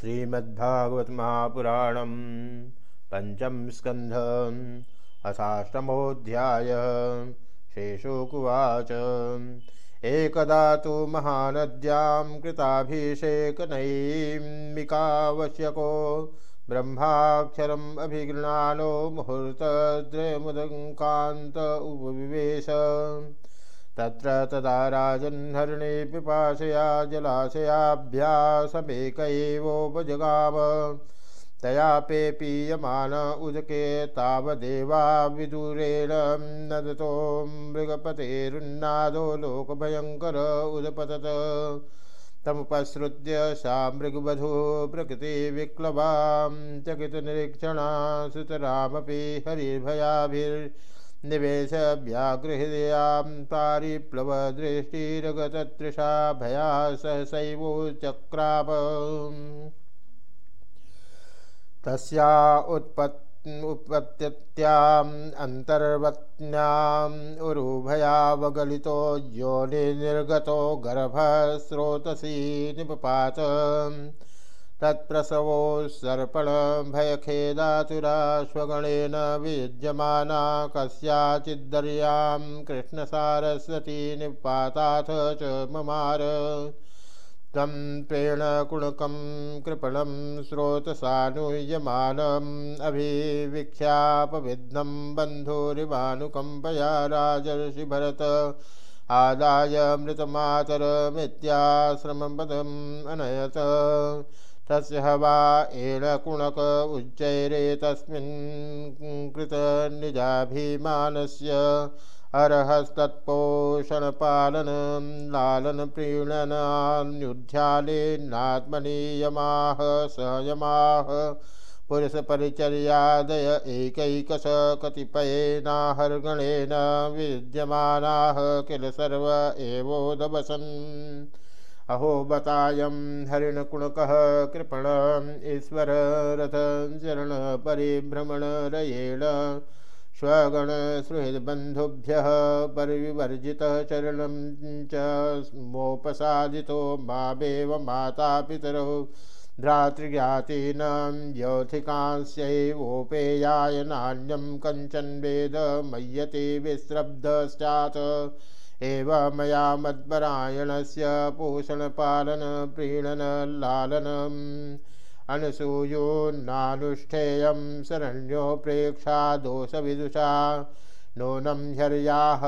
श्रीमद्भागवत महापुराणम पंचम स्कंध अथाष्टमोध्याय शेषोकुवाच। एकदा तो महानद्यां ब्रह्माक्षरम् अभिगृणानो मुहूर्तद्रयमुदङ्कान्त उपविवेश तत्र तदा राजन्हरिणे पिपाशया जलाशयाभ्यासमेक एवोपजगाम तया पे पीयमान उदके तावदेवा विदूरेण नदतो मृगपतेरुन्नादो लोकभयङ्कर उदपतत। तमुपसृत्य सा मृगवधू प्रकृतिविक्लवां। चकितनिरीक्षणा सुतरामपि हरिर्भयाभिर् निवेश व्यागृहृदयां पारिप्लवदृष्टिरगततृषा भया सहसैवोचक्राप तस्या उत्पत् उत्पत्त्याम् अन्तर्वत्न्याम् उरुभयावगलितो गर्भस्रोतसी निपपात। तत्प्रसवो सर्पणभयखेदातुराश्वगणेन वियुज्यमाना कस्याचिद्दर्यां कृष्णसारस्वती निपाताथ च ममार। तं प्रेणकुणकं कृपणं स्रोतसानुह्यमानम् अभिवीक्ष्यापविघ्नं बन्धुरिवानुकम्पया राजर्षि भरत आदाय मृतमातरमित्याश्रमपदम् अनयत। तस्य हवा एणकुणक उच्चैरे तस्मिन् कृतनिजाभिमानस्य अर्हस्तत्पोषणपालनं लालनप्रीणनान्युध्यालेनात्मनीयमाः संयमाः पुरुषपरिचर्यादय एकैकश कतिपयेनाहर्गणेन विद्यमानाः किल सर्व एवोदवसन्। अहो बतायं हरिणकुणकः कृपण, ईश्वर रथचरण परिभ्रमणरयेण स्वगणसुहृद्बन्धुभ्यः परिविवर्जितः चरणं च मोपसादितो मामेव मातापितरौ। भ्रातृज्ञातीनां यौथिकांस्यैवोपेयाय नान्यं कञ्चन वेद मय्यते विश्रब्धश्चात् एव मया मद्परायणस्य पोषणपालनप्रीणनलालनम् अनसूयोन्नानुष्ठेयं शरण्यो प्रेक्षा दोषविदुषा। नूनं ह्यर्याः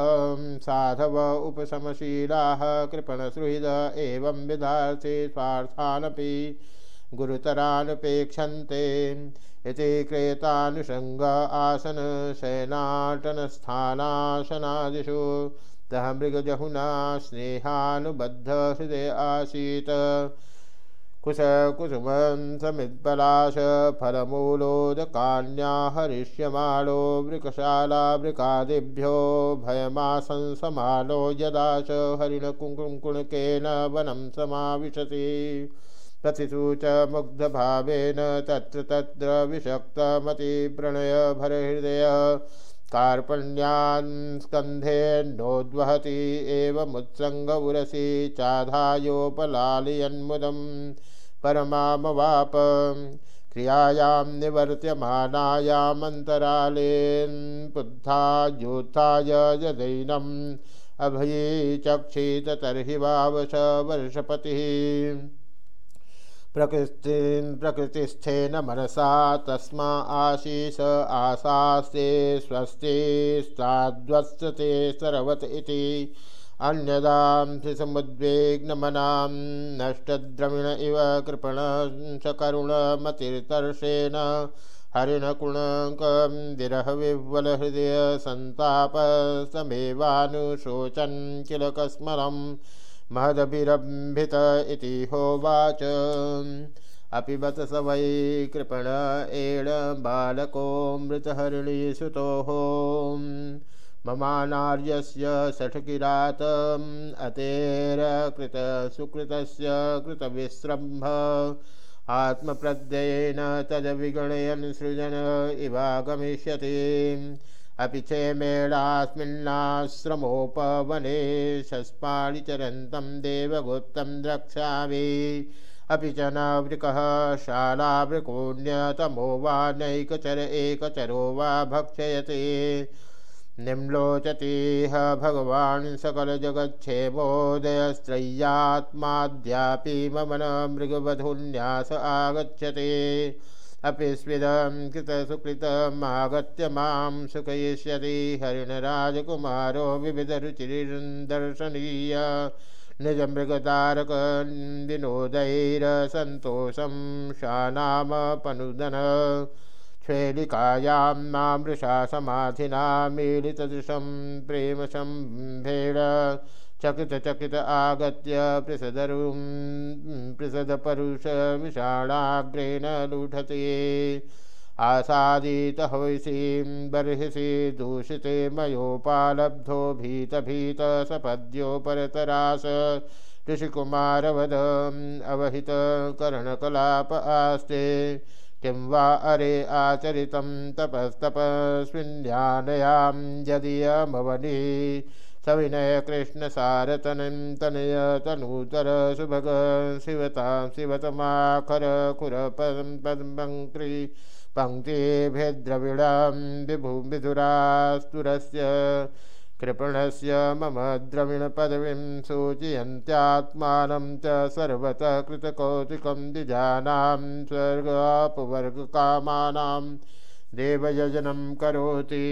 साधव उपशमशीलाः कृपणसुहृद एवं विधार्थे स्वार्थानपि गुरुतरानुपेक्षन्ते। इति क्रेतानुषङ्ग आसन शयनाटनस्थानासनादिषु तह मृगजहुना स्नेहानुबद्ध हृदय आसीत् कुशकुसुमं समित्पलाश फलमूलोदकान्या हरिष्यमाणो वृकशालावृकादिभ्यो भयमासंसमानो यदा च हरिणकुङ्कुङ्कुणकेन वनं समाविशति। प्रतिषु च मुग्धभावेन तत्र तत्र विषक्तमतिप्रणयभरहृदय। कार्पण्यान्स्कन्धेन्नोद्वहति एवमुत्सङ्ग उरसि चाधायोपलालयन्मुदं परमामवाप। क्रियायां निवर्त्यमानायामन्तरालेन्पुद्धायोत्थाय यदैनम् अभये चक्षित तर्हि वावश वर्षपतिः। प्रकृति प्रकृतिस्थेन मनसा तस्मा आशीष आशास्ते स्वस्तिस्ताद्वत्सते सरवत इति। अन्यदां समुद्विग्नमनां नष्टद्रविण इव कृपण सकरुणमतिर्तर्षेण हरिणकुणकं विरहविह्वलहृदय सन्तापसमेवानुशोचन् किल कस्मरम्। महदभिरम्भित इति होवाच। अपि बत स वै कृपण एण बालको मृतहरिणीसुतोः। ममानार्यस्य षट्किरातम् अतेरकृतसुकृतस्य कृतविस्रम्भ आत्मप्रत्ययेन तद्विगणयन् सृजन इवागमिष्यति। अपि क्षेमेणास्मिन्नाश्रमोपवने शस्पाणिचरन्तं देवगुप्तं द्रक्ष्यामि। अपि च न वृकः शालावृकोऽन्यतमो वा नैकचर एकचरो वा भक्षयते। निम्लोचतीह भगवान् सकलजगच्छेमोदयस्त्रय्यात्माद्यापि मम न मृगवधून्यास आगच्छते। अपि स्विदं कृतसुकृतमागत्य माँ सुखयिष्यति हरिणराजकुमारो विविधरुचिर्दर्शनीय। निजमृगतारकविनोदैरसन्तोषं शानामपनुदन। श्वेलिकायां नामृषा समाधिना मीलितदृशं प्रेमशम्भेण चकितचकित आगत्य पृषदरुं पृषदपरुषविषाणाग्रेण लुठते आसादितहविषीं बर्हिषि दूषिते मयोपालब्धो परतरास ऋषिकुमारवदम् अवहितकर्णकलाप आस्ते। किं वा अरे आचरितं तपस्तपस्विन्यानयां यदीयमवनी। सविनय कृष्ण सारतनं तनय तनूतर सुभग शिवतां शिवतमाखर खुर पदं पद्मङ्क्री पङ्क्तिभिद्रविणां विभुविधुरास्तुरस्य कृपणस्य मम द्रविणपदवीं सूचयन्त्यात्मानं च सर्वतः कृतकौतिकं द्विजानां स्वर्गापवर्गकामानां देवयजनं करोति।